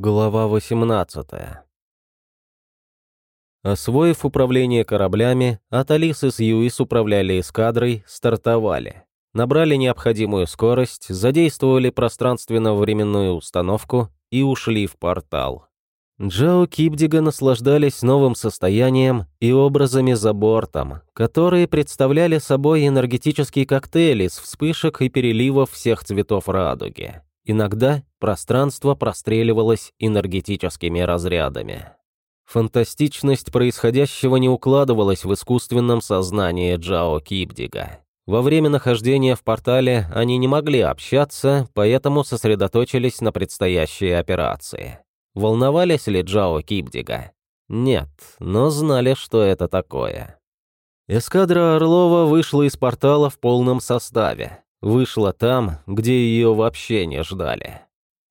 Глава 18 Освоив управление кораблями, Аталис и Сьюис управляли эскадрой, стартовали. Набрали необходимую скорость, задействовали пространственно-временную установку и ушли в портал. Джао Кипдига наслаждались новым состоянием и образами за бортом, которые представляли собой энергетический коктейль из вспышек и переливов всех цветов радуги. Иногда пространство простреливалось энергетическими разрядами. Фантастичность происходящего не укладывалась в искусственном сознании Джао Кипдига. Во время нахождения в портале они не могли общаться, поэтому сосредоточились на предстоящей операции. Волновались ли Джао Кипдига? Нет, но знали, что это такое. Эскадра Орлова вышла из портала в полном составе. Вышла там, где ее вообще не ждали.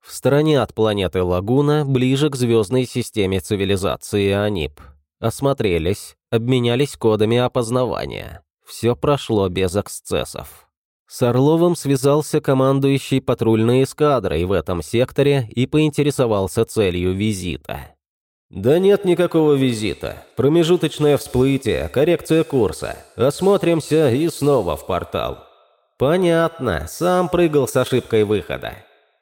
В стороне от планеты Лагуна, ближе к звездной системе цивилизации Анип. Осмотрелись, обменялись кодами опознавания. Все прошло без эксцессов. С Орловым связался командующий патрульной эскадрой в этом секторе и поинтересовался целью визита. «Да нет никакого визита. Промежуточное всплытие, коррекция курса. Осмотримся и снова в портал. «Понятно, сам прыгал с ошибкой выхода».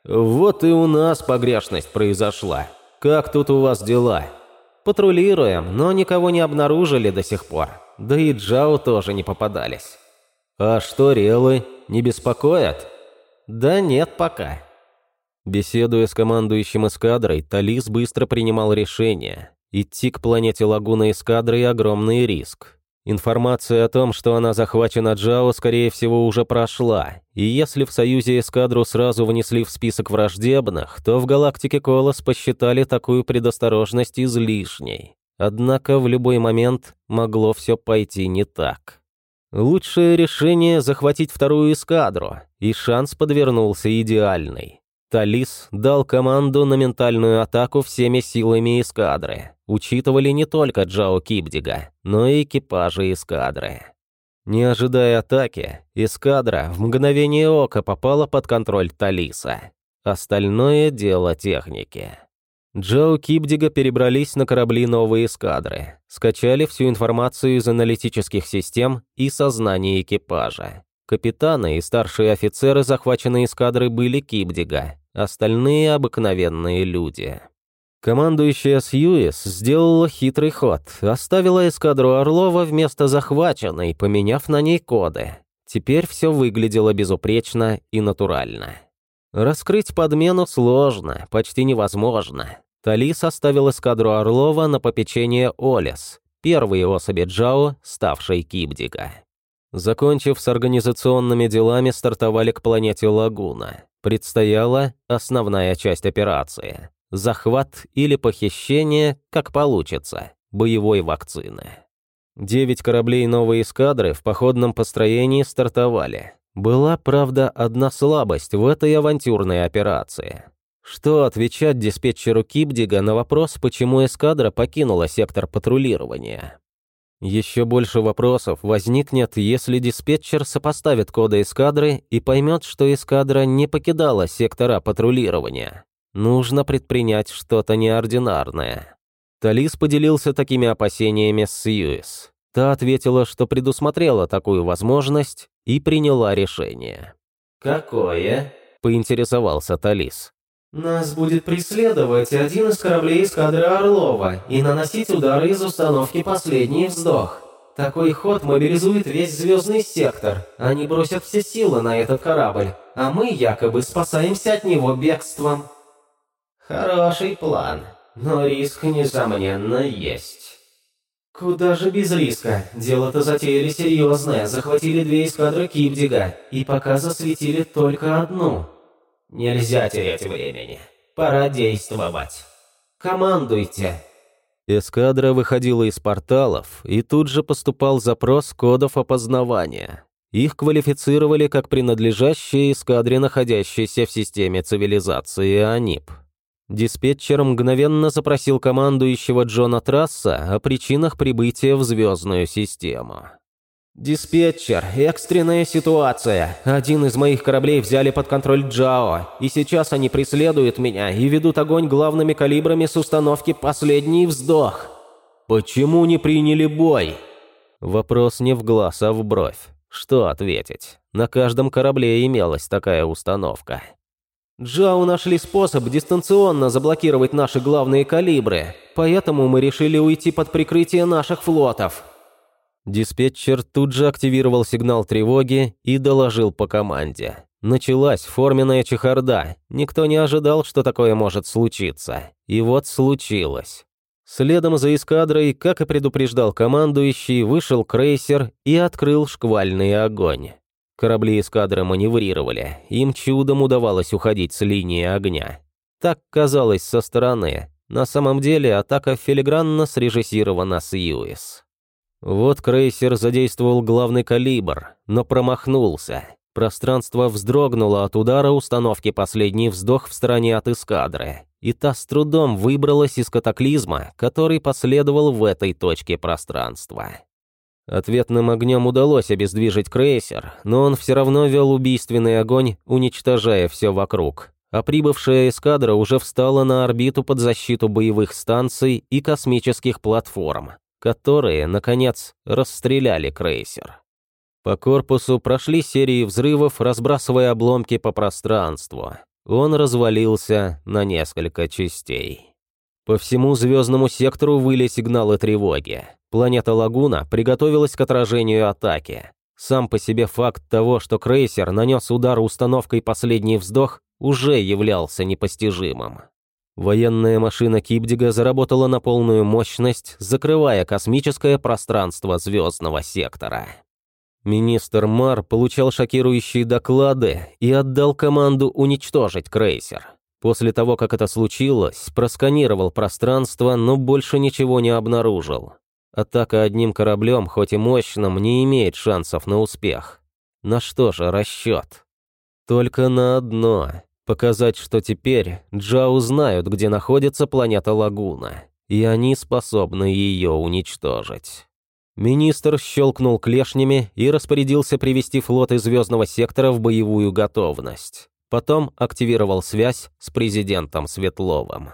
«Вот и у нас погрешность произошла. Как тут у вас дела?» «Патрулируем, но никого не обнаружили до сих пор. Да и Джао тоже не попадались». «А что релы? Не беспокоят?» «Да нет пока». Беседуя с командующим эскадрой, Талис быстро принимал решение. Идти к планете Лагуна эскадрой – огромный риск. Информация о том, что она захвачена Джао, скорее всего, уже прошла, и если в Союзе эскадру сразу внесли в список враждебных, то в галактике Колос посчитали такую предосторожность излишней. Однако в любой момент могло все пойти не так. Лучшее решение – захватить вторую эскадру, и шанс подвернулся идеальный. Талис дал команду на ментальную атаку всеми силами эскадры. Учитывали не только Джао Кибдига, но и экипажи эскадры. Не ожидая атаки, эскадра в мгновение ока попала под контроль Талиса. Остальное дело техники. Джоу Кибдига перебрались на корабли новой эскадры, скачали всю информацию из аналитических систем и сознания экипажа. Капитаны и старшие офицеры захваченной эскадры были Кибдига, остальные – обыкновенные люди. Командующая Сьюис сделала хитрый ход, оставила эскадру Орлова вместо захваченной, поменяв на ней коды. Теперь все выглядело безупречно и натурально. Раскрыть подмену сложно, почти невозможно. Талис оставил эскадру Орлова на попечение Олес, первой особи Джао, ставшей Кибдига. Закончив с организационными делами, стартовали к планете Лагуна. Предстояла основная часть операции – захват или похищение, как получится, боевой вакцины. Девять кораблей новой эскадры в походном построении стартовали. Была, правда, одна слабость в этой авантюрной операции. Что отвечать диспетчеру Кибдига на вопрос, почему эскадра покинула сектор патрулирования? Еще больше вопросов возникнет, если диспетчер сопоставит коды эскадры и поймет, что эскадра не покидала сектора патрулирования. Нужно предпринять что-то неординарное. Талис поделился такими опасениями с Сьюис. Та ответила, что предусмотрела такую возможность и приняла решение. «Какое?» – поинтересовался Талис. Нас будет преследовать один из кораблей эскадры Орлова и наносить удары из установки «Последний вздох». Такой ход мобилизует весь звездный сектор. Они бросят все силы на этот корабль, а мы якобы спасаемся от него бегством. Хороший план, но риск, несомненно, есть. Куда же без риска? Дело-то затеяли серьезное, захватили две эскадры Кипдига и пока засветили только одну – Нельзя терять времени. Пора действовать. Командуйте. Эскадра выходила из порталов, и тут же поступал запрос кодов опознавания. Их квалифицировали как принадлежащие эскадре, находящейся в системе цивилизации АНИП. Диспетчер мгновенно запросил командующего Джона Трасса о причинах прибытия в звездную систему. «Диспетчер, экстренная ситуация. Один из моих кораблей взяли под контроль Джао, и сейчас они преследуют меня и ведут огонь главными калибрами с установки «Последний вздох». «Почему не приняли бой?» Вопрос не в глаз, а в бровь. Что ответить? На каждом корабле имелась такая установка. Джао нашли способ дистанционно заблокировать наши главные калибры, поэтому мы решили уйти под прикрытие наших флотов. Диспетчер тут же активировал сигнал тревоги и доложил по команде. Началась форменная чехарда. Никто не ожидал, что такое может случиться. И вот случилось. Следом за эскадрой, как и предупреждал командующий, вышел крейсер и открыл шквальный огонь. Корабли эскадры маневрировали, им чудом удавалось уходить с линии огня. Так казалось со стороны. На самом деле атака филигранно срежиссирована с Юис. Вот крейсер задействовал главный калибр, но промахнулся. Пространство вздрогнуло от удара установки «Последний вздох» в стороне от эскадры, и та с трудом выбралась из катаклизма, который последовал в этой точке пространства. Ответным огнем удалось обездвижить крейсер, но он все равно вел убийственный огонь, уничтожая все вокруг. А прибывшая эскадра уже встала на орбиту под защиту боевых станций и космических платформ, которые, наконец, расстреляли крейсер. По корпусу прошли серии взрывов, разбрасывая обломки по пространству. Он развалился на несколько частей. По всему звездному сектору выли сигналы тревоги. Планета Лагуна приготовилась к отражению атаки. Сам по себе факт того, что крейсер нанес удар установкой «Последний вздох», уже являлся непостижимым. Военная машина Кипдига заработала на полную мощность, закрывая космическое пространство звездного сектора. Министр Мар получал шокирующие доклады и отдал команду уничтожить крейсер. После того, как это случилось, просканировал пространство, но больше ничего не обнаружил. Атака одним кораблем, хоть и мощным, не имеет шансов на успех. На что же расчет? Только на одно Показать, что теперь Джао знают, где находится планета Лагуна, и они способны ее уничтожить. Министр щелкнул клешнями и распорядился привести флот из звездного сектора в боевую готовность. Потом активировал связь с президентом Светловым.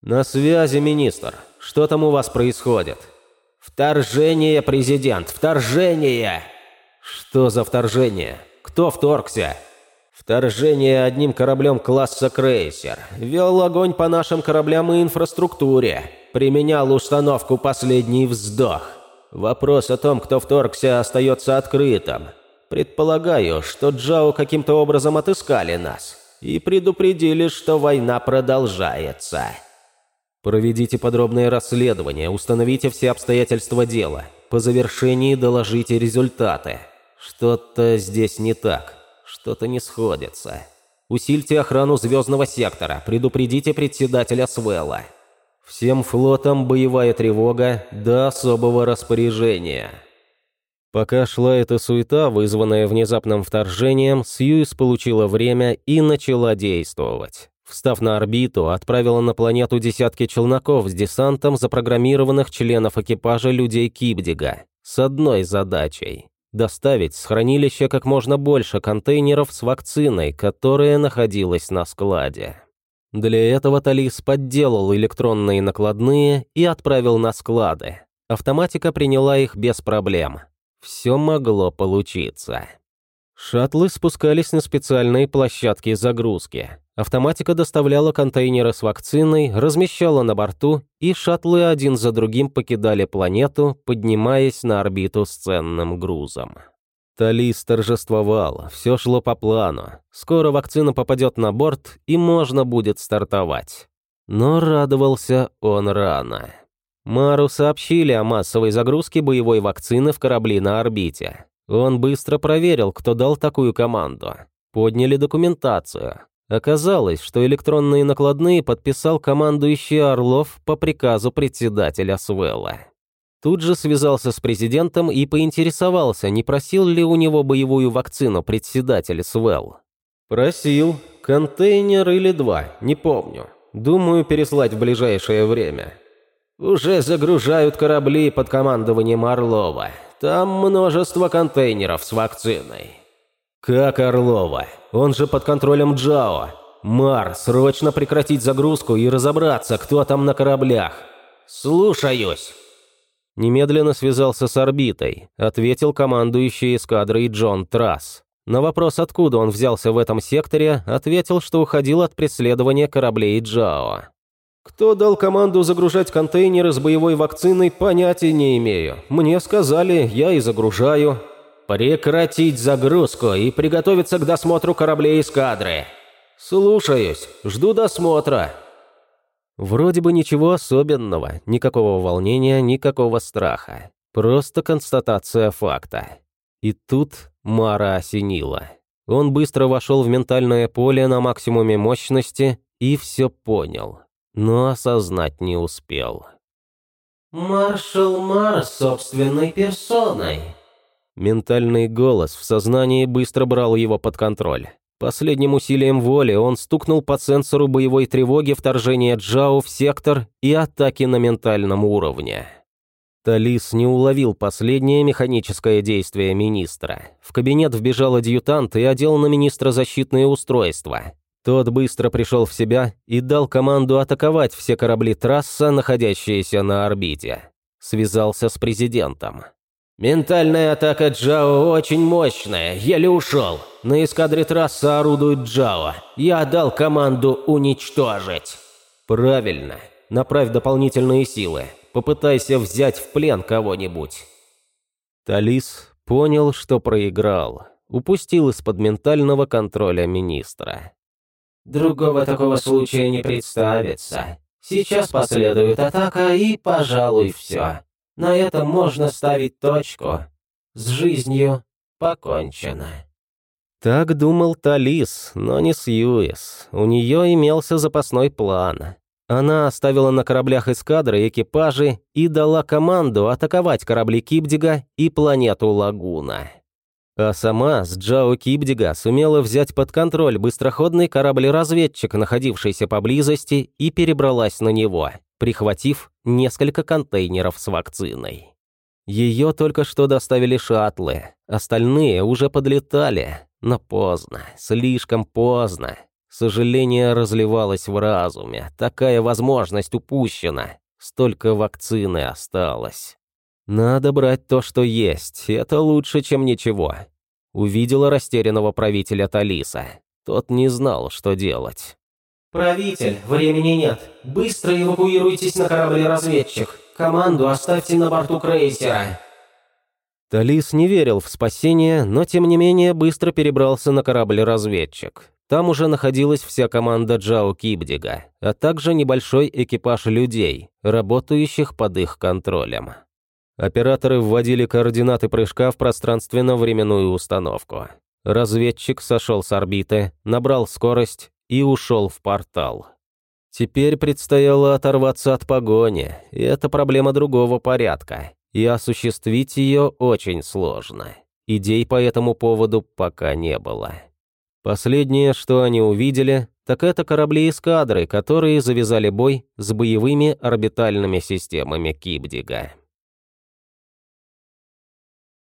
«На связи, министр. Что там у вас происходит?» «Вторжение, президент, вторжение!» «Что за вторжение? Кто вторгся?» Вторжение одним кораблем класса крейсер. Вел огонь по нашим кораблям и инфраструктуре. Применял установку «Последний вздох». Вопрос о том, кто вторгся, остается открытым. Предполагаю, что Джао каким-то образом отыскали нас и предупредили, что война продолжается. Проведите подробное расследование, установите все обстоятельства дела. По завершении доложите результаты. Что-то здесь не так. Что-то не сходится. Усильте охрану звездного сектора, предупредите председателя Свелла. Всем флотам боевая тревога до особого распоряжения. Пока шла эта суета, вызванная внезапным вторжением, Сьюис получила время и начала действовать. Встав на орбиту, отправила на планету десятки челноков с десантом запрограммированных членов экипажа людей Кибдига с одной задачей доставить с хранилища как можно больше контейнеров с вакциной, которая находилась на складе. Для этого Талис подделал электронные накладные и отправил на склады. Автоматика приняла их без проблем. Все могло получиться. Шаттлы спускались на специальные площадки загрузки. Автоматика доставляла контейнеры с вакциной, размещала на борту, и шаттлы один за другим покидали планету, поднимаясь на орбиту с ценным грузом. Талис торжествовал, все шло по плану. Скоро вакцина попадет на борт, и можно будет стартовать. Но радовался он рано. Мару сообщили о массовой загрузке боевой вакцины в корабли на орбите. Он быстро проверил, кто дал такую команду. Подняли документацию. Оказалось, что электронные накладные подписал командующий Орлов по приказу председателя Свелла. Тут же связался с президентом и поинтересовался, не просил ли у него боевую вакцину председатель Свелл. «Просил. Контейнер или два, не помню. Думаю, переслать в ближайшее время». «Уже загружают корабли под командованием Орлова. Там множество контейнеров с вакциной». «Как Орлова? Он же под контролем Джао. Мар, срочно прекратить загрузку и разобраться, кто там на кораблях». «Слушаюсь». Немедленно связался с орбитой, ответил командующий эскадрой Джон Трасс. На вопрос, откуда он взялся в этом секторе, ответил, что уходил от преследования кораблей Джао. Кто дал команду загружать контейнеры с боевой вакциной, понятия не имею. Мне сказали, я и загружаю. Прекратить загрузку и приготовиться к досмотру кораблей эскадры. Слушаюсь, жду досмотра. Вроде бы ничего особенного, никакого волнения, никакого страха. Просто констатация факта. И тут Мара осенила. Он быстро вошел в ментальное поле на максимуме мощности и все понял, но осознать не успел. «Маршал Мар собственной персоной», Ментальный голос в сознании быстро брал его под контроль. Последним усилием воли он стукнул по сенсору боевой тревоги вторжения Джао в сектор и атаки на ментальном уровне. Талис не уловил последнее механическое действие министра. В кабинет вбежал адъютант и одел на министра защитные устройства. Тот быстро пришел в себя и дал команду атаковать все корабли трасса, находящиеся на орбите. Связался с президентом. «Ментальная атака Джао очень мощная, еле ушел. На эскадре трасса орудует Джао. Я дал команду уничтожить». «Правильно. Направь дополнительные силы. Попытайся взять в плен кого-нибудь». Талис понял, что проиграл. Упустил из-под ментального контроля министра. «Другого такого случая не представится. Сейчас последует атака и, пожалуй, все. На этом можно ставить точку. С жизнью покончено. Так думал Талис, но не Сьюис. У нее имелся запасной план. Она оставила на кораблях эскадры экипажи и дала команду атаковать корабли Кибдига и планету Лагуна. А сама с Джао Кибдига сумела взять под контроль быстроходный корабль-разведчик, находившийся поблизости, и перебралась на него прихватив несколько контейнеров с вакциной. Ее только что доставили шаттлы, остальные уже подлетали, но поздно, слишком поздно. Сожаление разливалось в разуме, такая возможность упущена, столько вакцины осталось. Надо брать то, что есть, это лучше, чем ничего. Увидела растерянного правителя Талиса. Тот не знал, что делать. «Правитель, времени нет. Быстро эвакуируйтесь на корабле-разведчик. Команду оставьте на борту крейсера». Талис не верил в спасение, но тем не менее быстро перебрался на корабль-разведчик. Там уже находилась вся команда Джао Кибдига, а также небольшой экипаж людей, работающих под их контролем. Операторы вводили координаты прыжка в пространственно-временную установку. Разведчик сошел с орбиты, набрал скорость и ушел в портал. Теперь предстояло оторваться от погони, и это проблема другого порядка, и осуществить ее очень сложно. Идей по этому поводу пока не было. Последнее, что они увидели, так это корабли эскадры, которые завязали бой с боевыми орбитальными системами Кибдига.